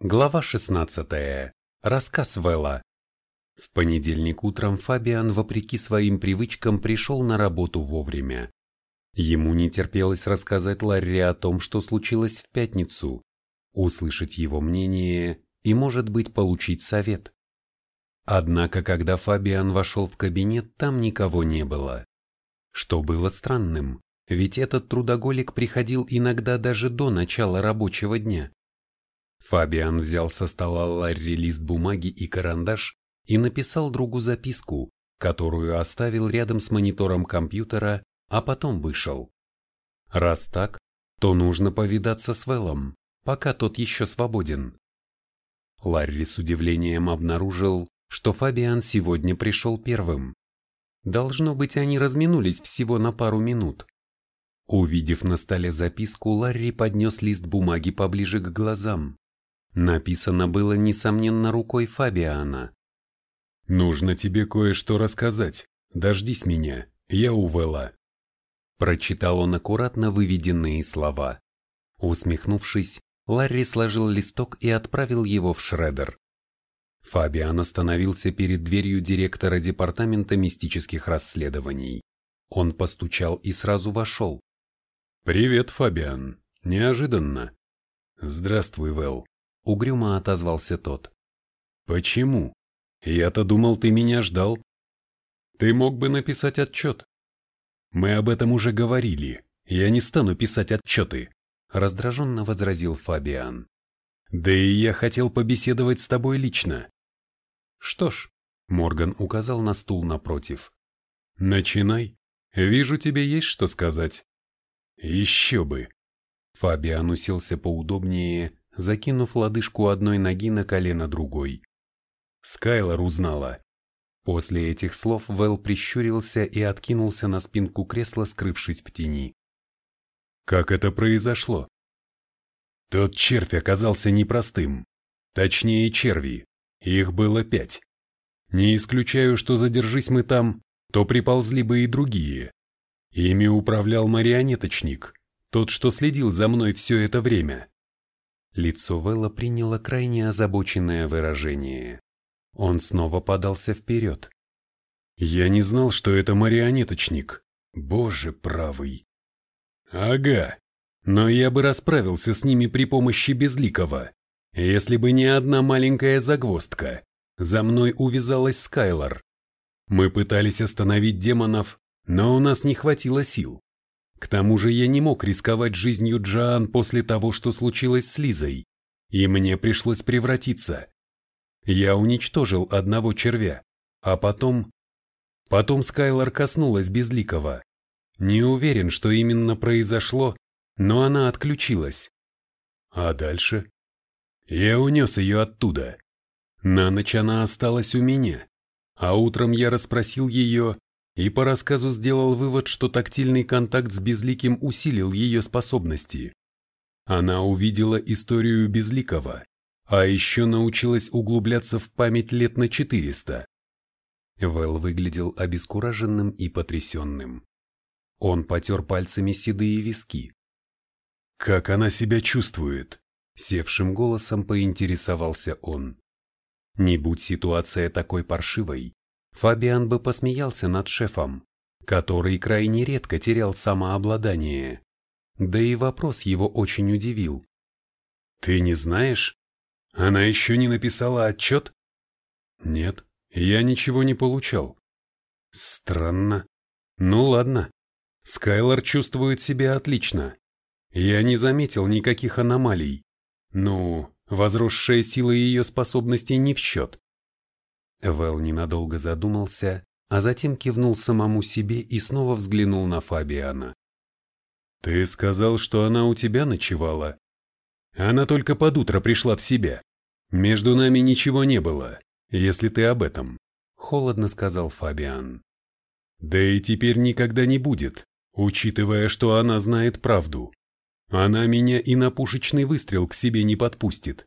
Глава 16. Рассказ Вэлла. В понедельник утром Фабиан, вопреки своим привычкам, пришел на работу вовремя. Ему не терпелось рассказать Ларри о том, что случилось в пятницу, услышать его мнение и, может быть, получить совет. Однако, когда Фабиан вошел в кабинет, там никого не было. Что было странным, ведь этот трудоголик приходил иногда даже до начала рабочего дня. Фабиан взял со стола Ларри лист бумаги и карандаш и написал другу записку, которую оставил рядом с монитором компьютера, а потом вышел. Раз так, то нужно повидаться с Вэллом, пока тот еще свободен. Ларри с удивлением обнаружил, что Фабиан сегодня пришел первым. Должно быть, они разминулись всего на пару минут. Увидев на столе записку, Ларри поднес лист бумаги поближе к глазам. Написано было, несомненно, рукой Фабиана. «Нужно тебе кое-что рассказать. Дождись меня, я у Вэлла». Прочитал он аккуратно выведенные слова. Усмехнувшись, Ларри сложил листок и отправил его в шредер. Фабиан остановился перед дверью директора департамента мистических расследований. Он постучал и сразу вошел. «Привет, Фабиан. Неожиданно». «Здравствуй, Вэл угрюмо отозвался тот. Почему? Я-то думал, ты меня ждал. Ты мог бы написать отчет. Мы об этом уже говорили. Я не стану писать отчеты, раздраженно возразил Фабиан. Да и я хотел побеседовать с тобой лично. Что ж, Морган указал на стул напротив. Начинай. Вижу, тебе есть что сказать. Еще бы. Фабиан уселся поудобнее закинув лодыжку одной ноги на колено другой. Скайлор узнала. После этих слов Вэл прищурился и откинулся на спинку кресла, скрывшись в тени. Как это произошло? Тот червь оказался непростым. Точнее, черви. Их было пять. Не исключаю, что задержись мы там, то приползли бы и другие. Ими управлял марионеточник, тот, что следил за мной все это время. Лицо Вэлла приняло крайне озабоченное выражение. Он снова подался вперед. «Я не знал, что это марионеточник. Боже правый!» «Ага, но я бы расправился с ними при помощи Безликого, если бы не одна маленькая загвоздка. За мной увязалась Скайлор. Мы пытались остановить демонов, но у нас не хватило сил. К тому же я не мог рисковать жизнью Джоан после того, что случилось с Лизой, и мне пришлось превратиться. Я уничтожил одного червя, а потом... Потом Скайлор коснулась Безликого. Не уверен, что именно произошло, но она отключилась. А дальше? Я унес ее оттуда. На ночь она осталась у меня, а утром я расспросил ее, и по рассказу сделал вывод, что тактильный контакт с Безликим усилил ее способности. Она увидела историю Безликого, а еще научилась углубляться в память лет на 400. Вэл выглядел обескураженным и потрясенным. Он потер пальцами седые виски. «Как она себя чувствует?» — севшим голосом поинтересовался он. Не будь ситуация такой паршивой, Фабиан бы посмеялся над шефом, который крайне редко терял самообладание. Да и вопрос его очень удивил. «Ты не знаешь? Она еще не написала отчет?» «Нет, я ничего не получал». «Странно. Ну ладно. Скайлор чувствует себя отлично. Я не заметил никаких аномалий. Ну, возросшая сила ее способностей не в счет. Вэл ненадолго задумался, а затем кивнул самому себе и снова взглянул на Фабиана. «Ты сказал, что она у тебя ночевала?» «Она только под утро пришла в себя. Между нами ничего не было, если ты об этом», — холодно сказал Фабиан. «Да и теперь никогда не будет, учитывая, что она знает правду. Она меня и на пушечный выстрел к себе не подпустит».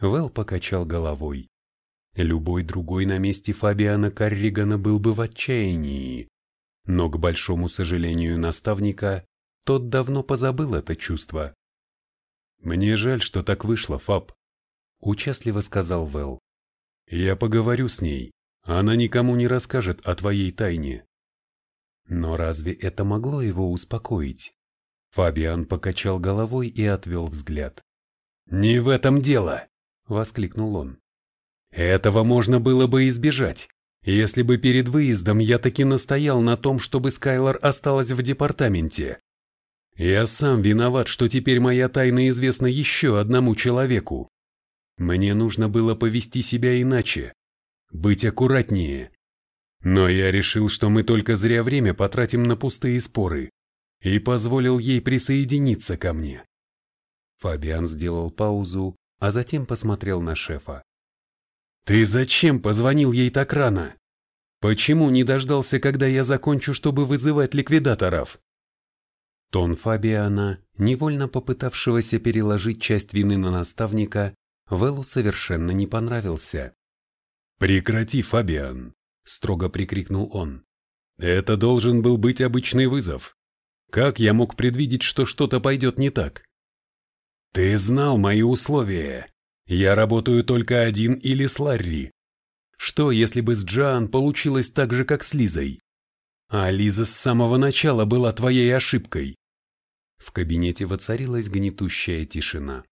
Вэл покачал головой. Любой другой на месте Фабиана Карригана был бы в отчаянии. Но, к большому сожалению наставника, тот давно позабыл это чувство. «Мне жаль, что так вышло, Фаб. – участливо сказал Вэл. «Я поговорю с ней. Она никому не расскажет о твоей тайне». Но разве это могло его успокоить? Фабиан покачал головой и отвел взгляд. «Не в этом дело!» – воскликнул он. «Этого можно было бы избежать, если бы перед выездом я таки настоял на том, чтобы Скайлор осталась в департаменте. Я сам виноват, что теперь моя тайна известна еще одному человеку. Мне нужно было повести себя иначе, быть аккуратнее. Но я решил, что мы только зря время потратим на пустые споры, и позволил ей присоединиться ко мне. Фабиан сделал паузу, а затем посмотрел на шефа. «Ты зачем позвонил ей так рано? Почему не дождался, когда я закончу, чтобы вызывать ликвидаторов?» Тон Фабиана, невольно попытавшегося переложить часть вины на наставника, Вэллу совершенно не понравился. «Прекрати, Фабиан!» – строго прикрикнул он. «Это должен был быть обычный вызов. Как я мог предвидеть, что что-то пойдет не так? Ты знал мои условия. Я работаю только один или с Ларри. Что, если бы с Джоан получилось так же, как с Лизой? А Лиза с самого начала была твоей ошибкой. В кабинете воцарилась гнетущая тишина.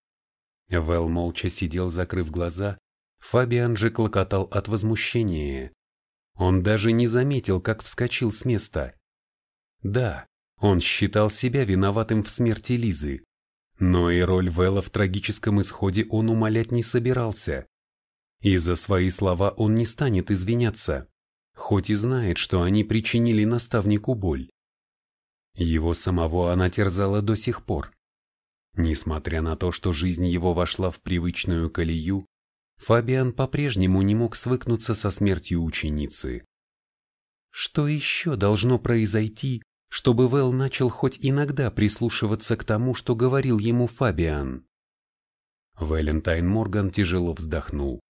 Вэл молча сидел, закрыв глаза. Фабиан же клокотал от возмущения. Он даже не заметил, как вскочил с места. Да, он считал себя виноватым в смерти Лизы. Но и роль Вэлла в трагическом исходе он умолять не собирался. И за свои слова он не станет извиняться, хоть и знает, что они причинили наставнику боль. Его самого она терзала до сих пор. Несмотря на то, что жизнь его вошла в привычную колею, Фабиан по-прежнему не мог свыкнуться со смертью ученицы. Что еще должно произойти, чтобы Вэл начал хоть иногда прислушиваться к тому, что говорил ему Фабиан. Валентайн Морган тяжело вздохнул.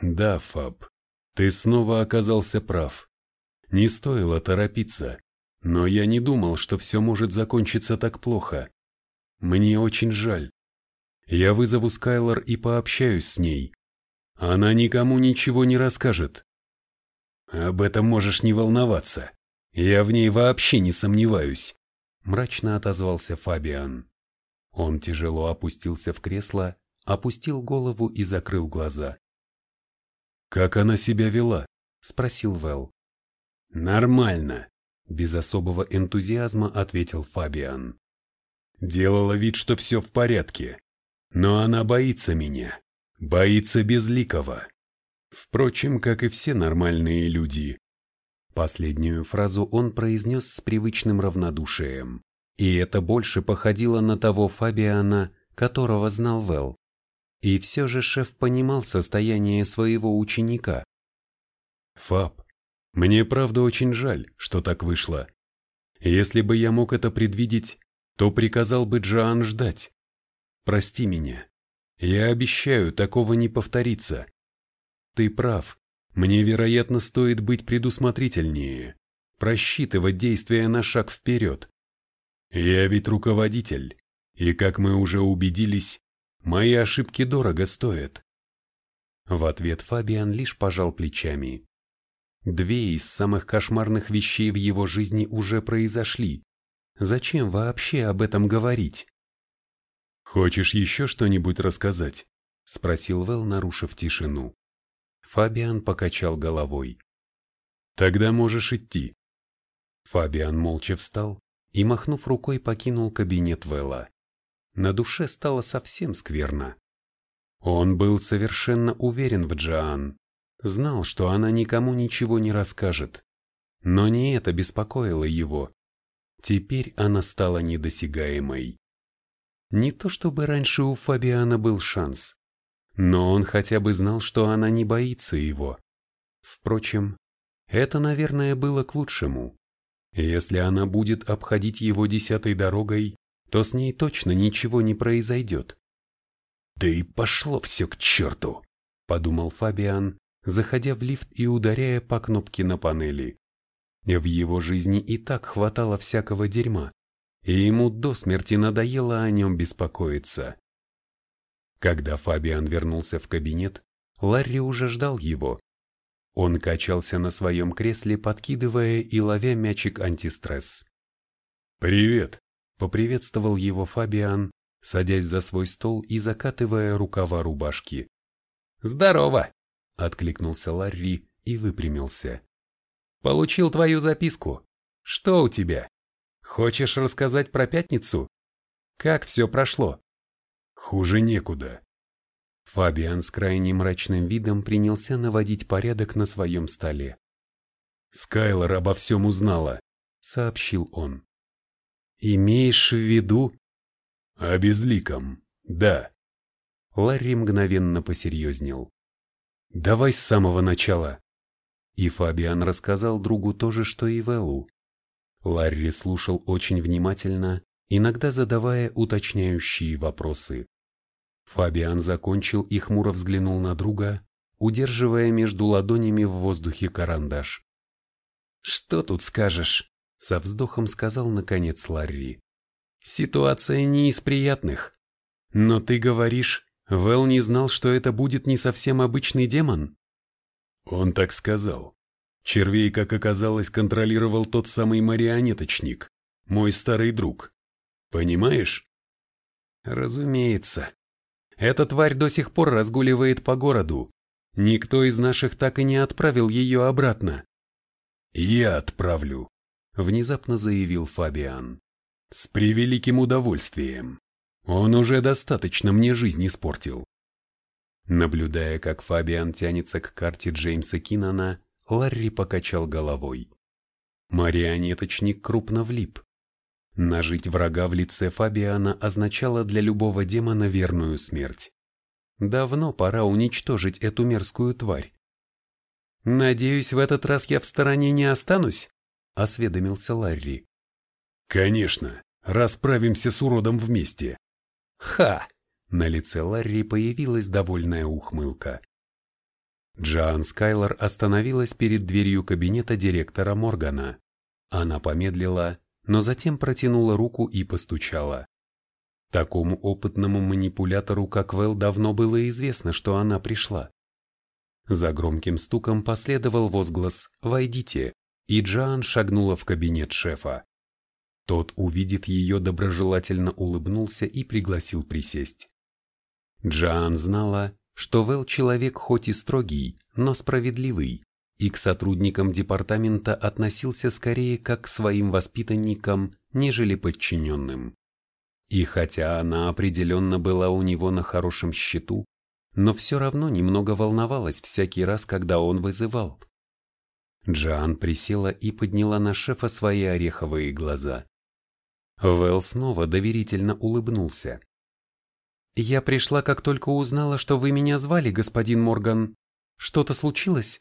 «Да, Фаб, ты снова оказался прав. Не стоило торопиться, но я не думал, что все может закончиться так плохо. Мне очень жаль. Я вызову Скайлор и пообщаюсь с ней. Она никому ничего не расскажет. Об этом можешь не волноваться. «Я в ней вообще не сомневаюсь», – мрачно отозвался Фабиан. Он тяжело опустился в кресло, опустил голову и закрыл глаза. «Как она себя вела?» – спросил Вэл. «Нормально», – без особого энтузиазма ответил Фабиан. «Делала вид, что все в порядке, но она боится меня, боится Безликого. Впрочем, как и все нормальные люди. Последнюю фразу он произнес с привычным равнодушием, и это больше походило на того Фабиана, которого знал Вэл. И все же шеф понимал состояние своего ученика. «Фаб, мне правда очень жаль, что так вышло. Если бы я мог это предвидеть, то приказал бы Джоан ждать. Прости меня. Я обещаю, такого не повторится. Ты прав, мне, вероятно, стоит быть предусмотрительнее, просчитывать действия на шаг вперед. Я ведь руководитель, и, как мы уже убедились, мои ошибки дорого стоят. В ответ Фабиан лишь пожал плечами. Две из самых кошмарных вещей в его жизни уже произошли. Зачем вообще об этом говорить? «Хочешь еще что-нибудь рассказать?» – спросил Вэл, нарушив тишину. Фабиан покачал головой. «Тогда можешь идти». Фабиан молча встал и, махнув рукой, покинул кабинет Вэлла. На душе стало совсем скверно. Он был совершенно уверен в Джоан, знал, что она никому ничего не расскажет. Но не это беспокоило его. Теперь она стала недосягаемой. Не то чтобы раньше у Фабиана был шанс, но он хотя бы знал, что она не боится его. Впрочем, это, наверное, было к лучшему. Если она будет обходить его десятой дорогой, то с ней точно ничего не произойдет. «Да и пошло все к черту!» – подумал Фабиан, заходя в лифт и ударяя по кнопке на панели. В его жизни и так хватало всякого дерьма, и ему до смерти надоело о нем беспокоиться. Когда Фабиан вернулся в кабинет, Ларри уже ждал его. Он качался на своем кресле, подкидывая и ловя мячик антистресс. «Привет!» — поприветствовал его Фабиан, садясь за свой стол и закатывая рукава рубашки. «Здорово!» — откликнулся Ларри и выпрямился. «Получил твою записку. Что у тебя? Хочешь рассказать про пятницу? Как все прошло?» Хуже некуда. Фабиан с крайне мрачным видом принялся наводить порядок на своем столе. «Скайлор обо всем узнала», — сообщил он. «Имеешь в виду?» «О безликом, да». Ларри мгновенно посерьезнел. «Давай с самого начала». И Фабиан рассказал другу то же, что и Веллу. Ларри слушал очень внимательно, иногда задавая уточняющие вопросы. Фабиан закончил и хмуро взглянул на друга, удерживая между ладонями в воздухе карандаш. «Что тут скажешь?» — со вздохом сказал наконец Ларри. «Ситуация не из приятных. Но ты говоришь, Вэл не знал, что это будет не совсем обычный демон?» Он так сказал. Червей, как оказалось, контролировал тот самый марионеточник, мой старый друг. Понимаешь? Разумеется. Эта тварь до сих пор разгуливает по городу. Никто из наших так и не отправил ее обратно. Я отправлю, внезапно заявил Фабиан. С превеликим удовольствием. Он уже достаточно мне жизнь испортил. Наблюдая, как Фабиан тянется к карте Джеймса Киннона, Ларри покачал головой. Марионеточник крупно влип. Нажить врага в лице Фабиана означало для любого демона верную смерть. Давно пора уничтожить эту мерзкую тварь. «Надеюсь, в этот раз я в стороне не останусь?» — осведомился Ларри. «Конечно, расправимся с уродом вместе». «Ха!» — на лице Ларри появилась довольная ухмылка. Джоан Скайлор остановилась перед дверью кабинета директора Моргана. Она помедлила, но затем протянула руку и постучала. Такому опытному манипулятору, как Вэл, давно было известно, что она пришла. За громким стуком последовал возглас «Войдите», и Джоан шагнула в кабинет шефа. Тот, увидев ее, доброжелательно улыбнулся и пригласил присесть. Джоан знала, что Вэл человек хоть и строгий, но справедливый, и к сотрудникам департамента относился скорее как к своим воспитанникам, нежели подчиненным. И хотя она определенно была у него на хорошем счету, но все равно немного волновалась всякий раз, когда он вызывал. Джоан присела и подняла на шефа свои ореховые глаза. Вэл снова доверительно улыбнулся. «Я пришла, как только узнала, что вы меня звали, господин Морган. Что-то случилось?»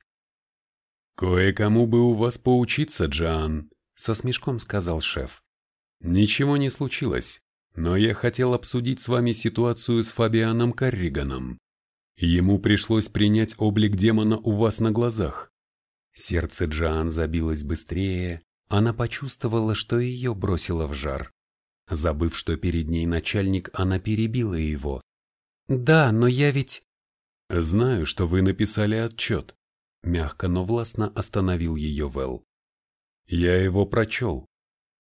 «Кое-кому бы у вас поучиться, Джоан», — со смешком сказал шеф. «Ничего не случилось, но я хотел обсудить с вами ситуацию с Фабианом Карриганом. Ему пришлось принять облик демона у вас на глазах». Сердце Джоан забилось быстрее, она почувствовала, что ее бросило в жар. Забыв, что перед ней начальник, она перебила его. «Да, но я ведь...» «Знаю, что вы написали отчет. Мягко, но властно остановил ее Вэл. Я его прочел.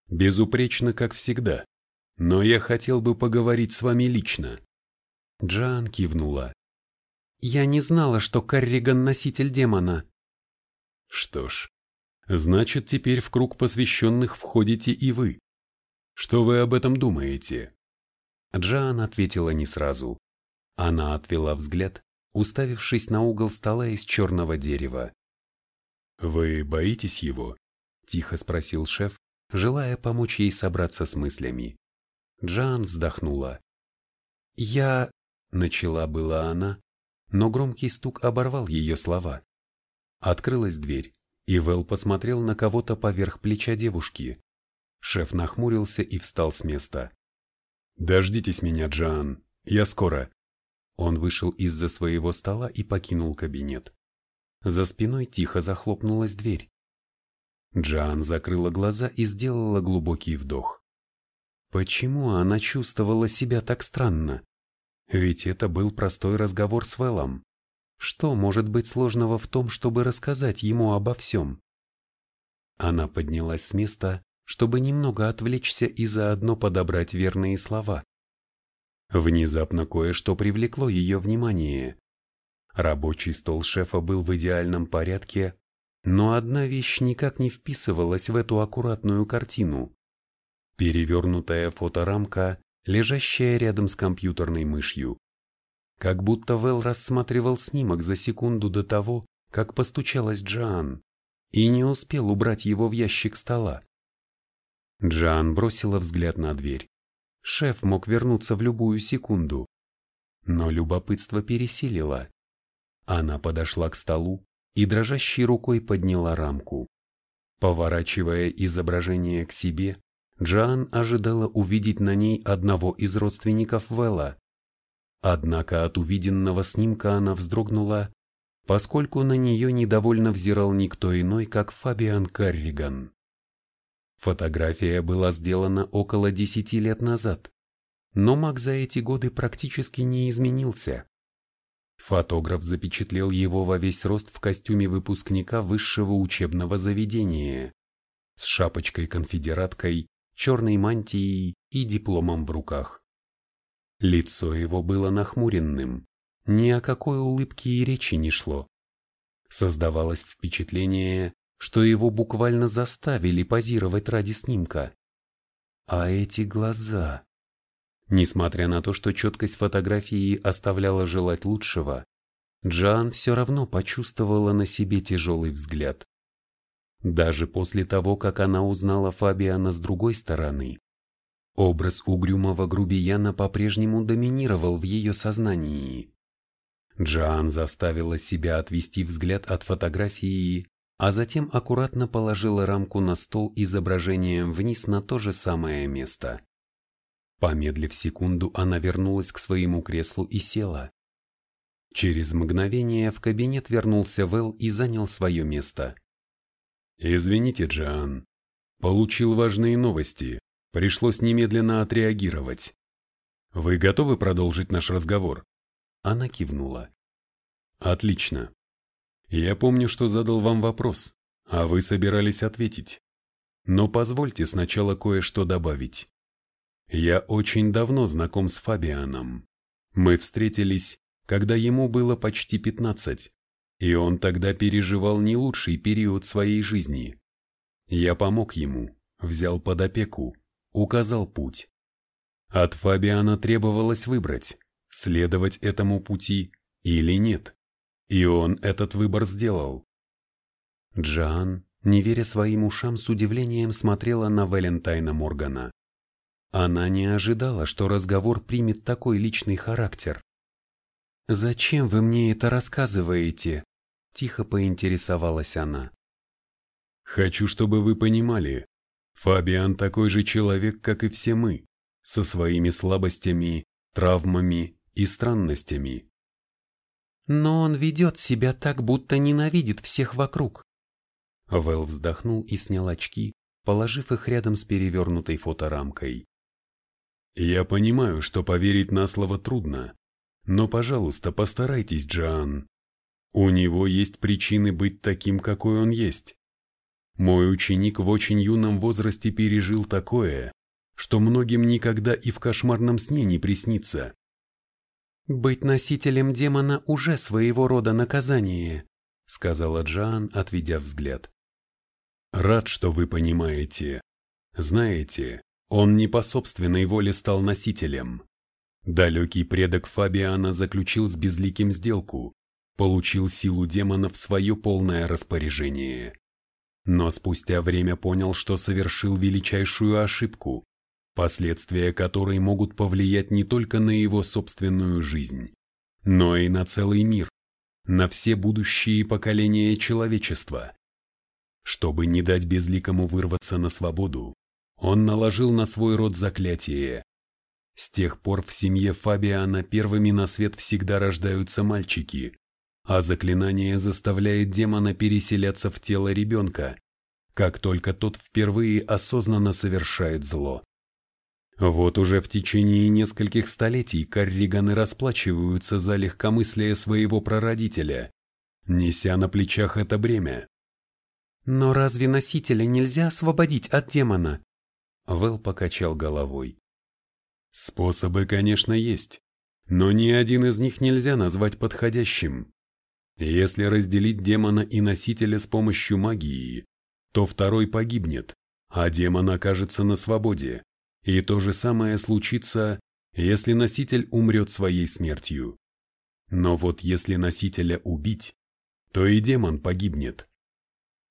Безупречно, как всегда. Но я хотел бы поговорить с вами лично. Джан кивнула. Я не знала, что Карриган носитель демона. Что ж, значит теперь в круг посвященных входите и вы. Что вы об этом думаете? Джан ответила не сразу. Она отвела взгляд, уставившись на угол стола из черного дерева. «Вы боитесь его?» – тихо спросил шеф, желая помочь ей собраться с мыслями. Джан вздохнула. «Я...» – начала была она, но громкий стук оборвал ее слова. Открылась дверь, и Вэл посмотрел на кого-то поверх плеча девушки. Шеф нахмурился и встал с места. «Дождитесь меня, Джан, я скоро». Он вышел из-за своего стола и покинул кабинет. За спиной тихо захлопнулась дверь. Джан закрыла глаза и сделала глубокий вдох. Почему она чувствовала себя так странно? Ведь это был простой разговор с Вэллом. Что может быть сложного в том, чтобы рассказать ему обо всем? Она поднялась с места, чтобы немного отвлечься и заодно подобрать верные слова. Внезапно кое-что привлекло ее внимание. Рабочий стол шефа был в идеальном порядке, но одна вещь никак не вписывалась в эту аккуратную картину. Перевернутая фоторамка, лежащая рядом с компьютерной мышью. Как будто Вэл рассматривал снимок за секунду до того, как постучалась Джоан, и не успел убрать его в ящик стола. Джоан бросила взгляд на дверь. Шеф мог вернуться в любую секунду. Но любопытство пересилило. Она подошла к столу и дрожащей рукой подняла рамку. Поворачивая изображение к себе, Джоан ожидала увидеть на ней одного из родственников Вэлла. Однако от увиденного снимка она вздрогнула, поскольку на нее недовольно взирал никто иной, как Фабиан Карриган. Фотография была сделана около десяти лет назад, но Мак за эти годы практически не изменился. Фотограф запечатлел его во весь рост в костюме выпускника высшего учебного заведения, с шапочкой-конфедераткой, черной мантией и дипломом в руках. Лицо его было нахмуренным, ни о какой улыбке и речи не шло. Создавалось впечатление, что его буквально заставили позировать ради снимка. А эти глаза... Несмотря на то, что четкость фотографии оставляла желать лучшего, Джан все равно почувствовала на себе тяжелый взгляд. Даже после того, как она узнала Фабиана с другой стороны, образ угрюмого грубияна по-прежнему доминировал в ее сознании. Джан заставила себя отвести взгляд от фотографии, а затем аккуратно положила рамку на стол изображением вниз на то же самое место. Помедлив секунду, она вернулась к своему креслу и села. Через мгновение в кабинет вернулся Вэл и занял свое место. «Извините, Джоан. Получил важные новости. Пришлось немедленно отреагировать. Вы готовы продолжить наш разговор?» Она кивнула. «Отлично. Я помню, что задал вам вопрос, а вы собирались ответить. Но позвольте сначала кое-что добавить. Я очень давно знаком с Фабианом. Мы встретились, когда ему было почти 15, и он тогда переживал не лучший период своей жизни. Я помог ему, взял под опеку, указал путь. От Фабиана требовалось выбрать, следовать этому пути или нет. И он этот выбор сделал. Джоан, не веря своим ушам, с удивлением смотрела на Валентайна Моргана. Она не ожидала, что разговор примет такой личный характер. «Зачем вы мне это рассказываете?» – тихо поинтересовалась она. «Хочу, чтобы вы понимали, Фабиан такой же человек, как и все мы, со своими слабостями, травмами и странностями. Но он ведет себя так, будто ненавидит всех вокруг. Вэл вздохнул и снял очки, положив их рядом с перевернутой фоторамкой. «Я понимаю, что поверить на слово трудно, но, пожалуйста, постарайтесь, Джоан. У него есть причины быть таким, какой он есть. Мой ученик в очень юном возрасте пережил такое, что многим никогда и в кошмарном сне не приснится. «Быть носителем демона уже своего рода наказание», сказала Джоан, отведя взгляд. «Рад, что вы понимаете. Знаете, он не по собственной воле стал носителем. Далекий предок Фабиана заключил с Безликим сделку, получил силу демона в свое полное распоряжение. Но спустя время понял, что совершил величайшую ошибку, последствия которой могут повлиять не только на его собственную жизнь, но и на целый мир, на все будущие поколения человечества. Чтобы не дать безликому вырваться на свободу, он наложил на свой род заклятие. С тех пор в семье Фабиана первыми на свет всегда рождаются мальчики, а заклинание заставляет демона переселяться в тело ребенка, как только тот впервые осознанно совершает зло. Вот уже в течение нескольких столетий карриганы расплачиваются за легкомыслие своего прародителя, неся на плечах это бремя. «Но разве носителя нельзя освободить от демона?» Вэл покачал головой. «Способы, конечно, есть, но ни один из них нельзя назвать подходящим. Если разделить демона и носителя с помощью магии, то второй погибнет, а демон окажется на свободе. И то же самое случится, если носитель умрет своей смертью. Но вот если носителя убить, то и демон погибнет.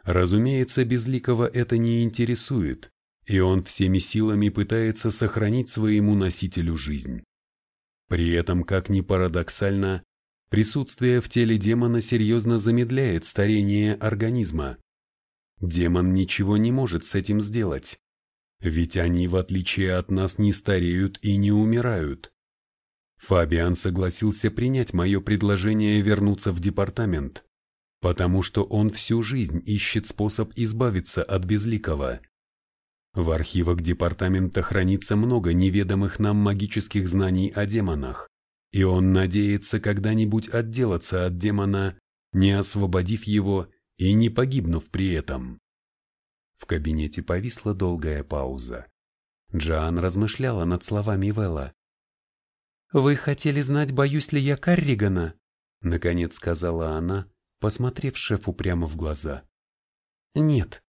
Разумеется, Безликого это не интересует, и он всеми силами пытается сохранить своему носителю жизнь. При этом, как ни парадоксально, присутствие в теле демона серьезно замедляет старение организма. Демон ничего не может с этим сделать, ведь они, в отличие от нас, не стареют и не умирают. Фабиан согласился принять мое предложение вернуться в департамент, потому что он всю жизнь ищет способ избавиться от безликого. В архивах департамента хранится много неведомых нам магических знаний о демонах, и он надеется когда-нибудь отделаться от демона, не освободив его и не погибнув при этом. В кабинете повисла долгая пауза. Джоан размышляла над словами Вэлла. «Вы хотели знать, боюсь ли я Карригана?» Наконец сказала она, посмотрев шефу прямо в глаза. «Нет,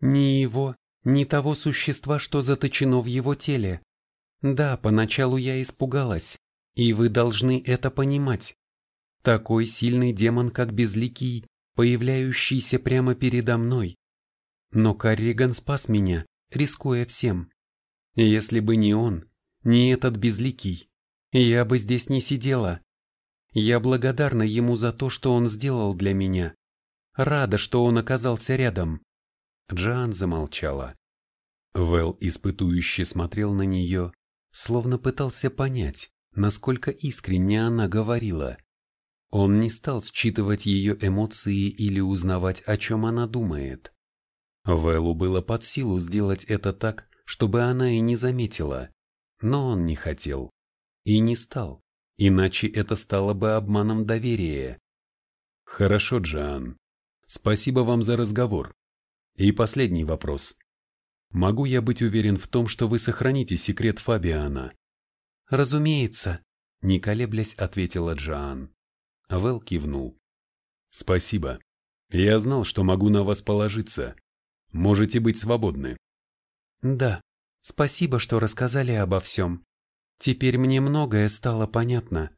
ни его, ни того существа, что заточено в его теле. Да, поначалу я испугалась, и вы должны это понимать. Такой сильный демон, как Безликий, появляющийся прямо передо мной, но Карриган спас меня, рискуя всем. Если бы не он, не этот безликий, я бы здесь не сидела. Я благодарна ему за то, что он сделал для меня. Рада, что он оказался рядом. Джоан замолчала. Вэл испытующе смотрел на нее, словно пытался понять, насколько искренне она говорила. Он не стал считывать ее эмоции или узнавать, о чем она думает. Вэлу было под силу сделать это так, чтобы она и не заметила, но он не хотел. И не стал, иначе это стало бы обманом доверия. Хорошо, Джоан. Спасибо вам за разговор. И последний вопрос. Могу я быть уверен в том, что вы сохраните секрет Фабиана? Разумеется, не колеблясь, ответила Джоан. Вэл кивнул. Спасибо. Я знал, что могу на вас положиться. Можете быть свободны. Да, спасибо, что рассказали обо всем. Теперь мне многое стало понятно.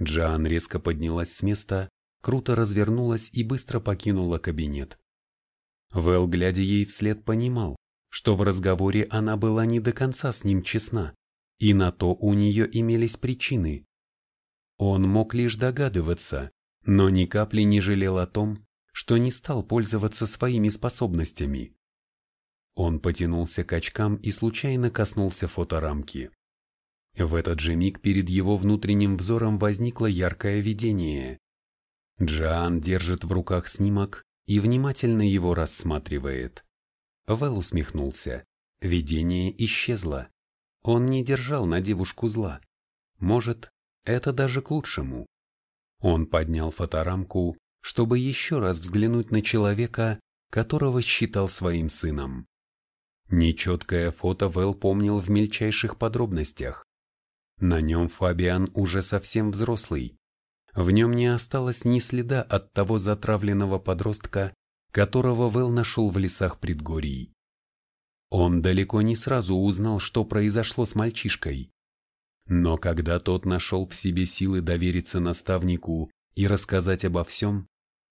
Джоан резко поднялась с места, круто развернулась и быстро покинула кабинет. Вэл, глядя ей вслед, понимал, что в разговоре она была не до конца с ним честна, и на то у нее имелись причины. Он мог лишь догадываться, но ни капли не жалел о том, что не стал пользоваться своими способностями. Он потянулся к очкам и случайно коснулся фоторамки. В этот же миг перед его внутренним взором возникло яркое видение. Джоан держит в руках снимок и внимательно его рассматривает. Вэл усмехнулся. Видение исчезло. Он не держал на девушку зла. Может, это даже к лучшему. Он поднял фоторамку чтобы еще раз взглянуть на человека, которого считал своим сыном. Нечеткое фото Вэл помнил в мельчайших подробностях. На нем Фабиан уже совсем взрослый. В нем не осталось ни следа от того затравленного подростка, которого Вэл нашел в лесах предгорий. Он далеко не сразу узнал, что произошло с мальчишкой. Но когда тот нашел в себе силы довериться наставнику и рассказать обо всем,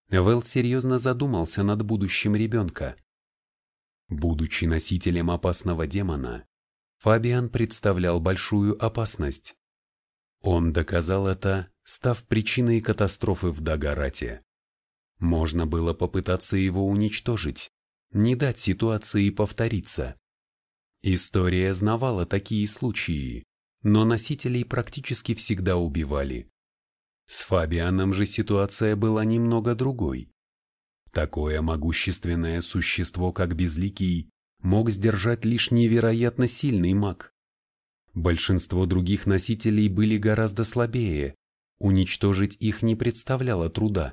Вэл серьезно задумался над будущим ребенка. Будучи носителем опасного демона, Фабиан представлял большую опасность. Он доказал это, став причиной катастрофы в Дагарате. Можно было попытаться его уничтожить, не дать ситуации повториться. История знавала такие случаи, но носителей практически всегда убивали. С Фабианом же ситуация была немного другой. Такое могущественное существо, как Безликий, мог сдержать лишь невероятно сильный маг, Большинство других носителей были гораздо слабее, уничтожить их не представляло труда.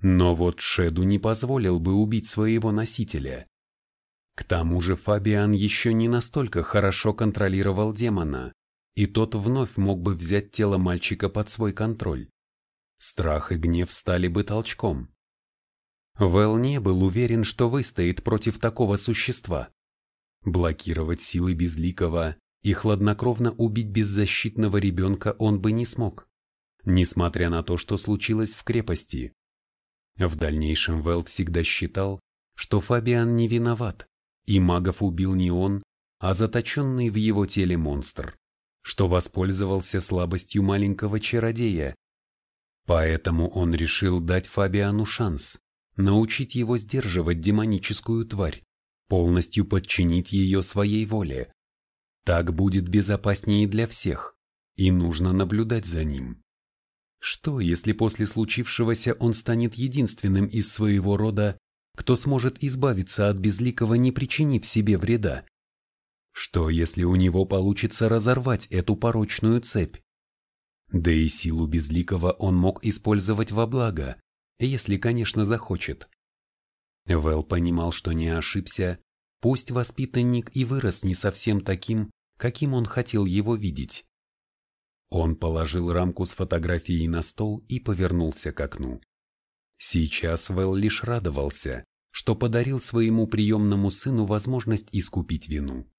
Но вот Шеду не позволил бы убить своего носителя. К тому же Фабиан еще не настолько хорошо контролировал демона, и тот вновь мог бы взять тело мальчика под свой контроль. Страх и гнев стали бы толчком. Вэл не был уверен, что выстоит против такого существа. Блокировать силы Безликого и хладнокровно убить беззащитного ребенка он бы не смог, несмотря на то, что случилось в крепости. В дальнейшем Вэл всегда считал, что Фабиан не виноват, и магов убил не он, а заточенный в его теле монстр, что воспользовался слабостью маленького чародея. Поэтому он решил дать Фабиану шанс, научить его сдерживать демоническую тварь, полностью подчинить ее своей воле. Так будет безопаснее для всех, и нужно наблюдать за ним. Что, если после случившегося он станет единственным из своего рода, кто сможет избавиться от безликого, не причинив себе вреда? Что, если у него получится разорвать эту порочную цепь? Да и силу безликого он мог использовать во благо, если, конечно, захочет. Вэл понимал, что не ошибся, пусть воспитанник и вырос не совсем таким, каким он хотел его видеть. Он положил рамку с фотографией на стол и повернулся к окну. Сейчас Вэл лишь радовался, что подарил своему приемному сыну возможность искупить вину.